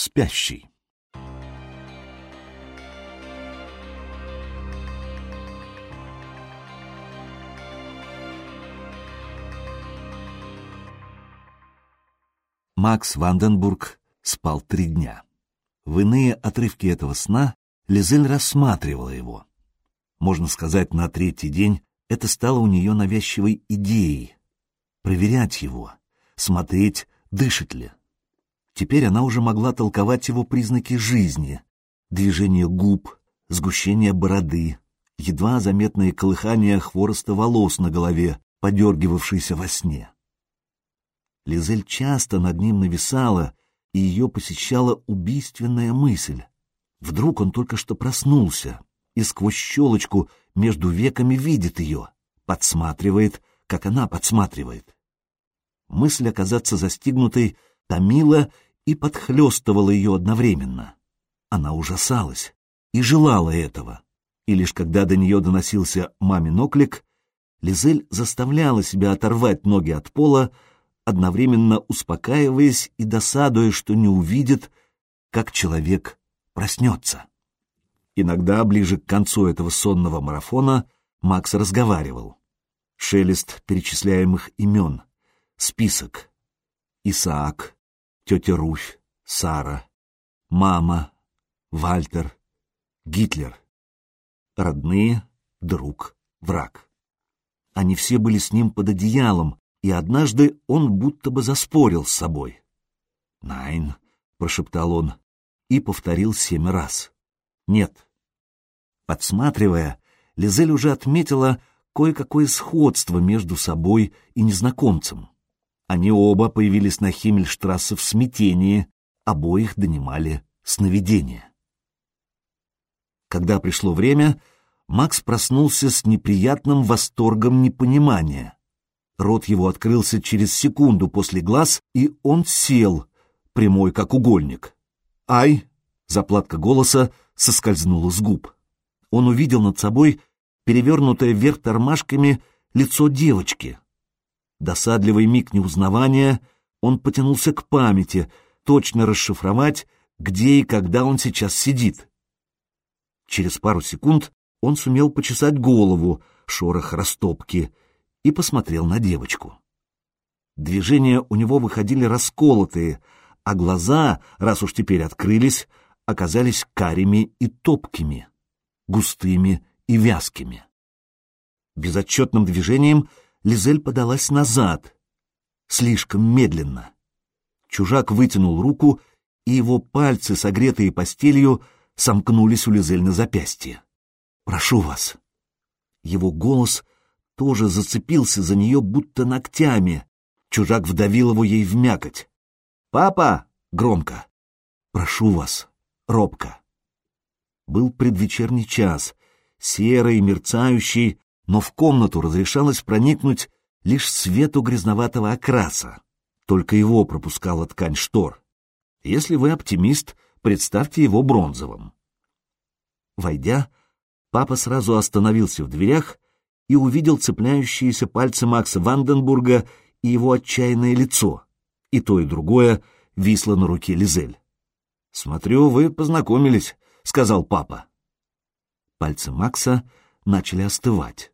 спящий. Макс Ванденбург спал три дня. В иные отрывки этого сна Лизель рассматривала его. Можно сказать, на третий день это стало у нее навязчивой идеей — проверять его, смотреть, дышит ли. Теперь она уже могла толковать его признаки жизни — движение губ, сгущение бороды, едва заметное колыхание хвороста волос на голове, подергивавшейся во сне. Лизель часто над ним нависала, и ее посещала убийственная мысль. Вдруг он только что проснулся и сквозь щелочку между веками видит ее, подсматривает, как она подсматривает. Мысль оказаться застигнутой томила и подхлестывала ее одновременно. Она ужасалась и желала этого. И лишь когда до нее доносился мамин оклик, Лизель заставляла себя оторвать ноги от пола, одновременно успокаиваясь и досадуя, что не увидит, как человек проснется. Иногда, ближе к концу этого сонного марафона, Макс разговаривал. Шелест перечисляемых имен, список. Исаак, тетя Руфь, Сара, мама, Вальтер, Гитлер. Родные, друг, враг. Они все были с ним под одеялом, и однажды он будто бы заспорил с собой. «Найн», — прошептал он, и повторил семь раз. «Нет». Подсматривая, Лизель уже отметила кое-какое сходство между собой и незнакомцем. Они оба появились на Химмельштрассе в смятении, обоих донимали сновидения. Когда пришло время, Макс проснулся с неприятным восторгом непонимания. Рот его открылся через секунду после глаз, и он сел, прямой как угольник. «Ай!» — заплатка голоса соскользнула с губ. Он увидел над собой перевернутое вверх тормашками лицо девочки. Досадливый миг неузнавания, он потянулся к памяти, точно расшифровать, где и когда он сейчас сидит. Через пару секунд он сумел почесать голову, шорох растопки — и посмотрел на девочку. Движения у него выходили расколотые, а глаза, раз уж теперь открылись, оказались карими и топкими, густыми и вязкими. Безотчетным движением Лизель подалась назад, слишком медленно. Чужак вытянул руку, и его пальцы, согретые постелью, сомкнулись у Лизель на запястье. «Прошу вас». Его голос тоже зацепился за нее будто ногтями. Чужак вдавил его ей в мякоть. «Папа!» — громко. «Прошу вас!» — робко. Был предвечерний час, серый, мерцающий, но в комнату разрешалось проникнуть лишь свету грязноватого окраса. Только его пропускала ткань штор. Если вы оптимист, представьте его бронзовым. Войдя, папа сразу остановился в дверях и увидел цепляющиеся пальцы Макса Ванденбурга и его отчаянное лицо. И то, и другое висло на руке Лизель. «Смотрю, вы познакомились», — сказал папа. Пальцы Макса начали остывать.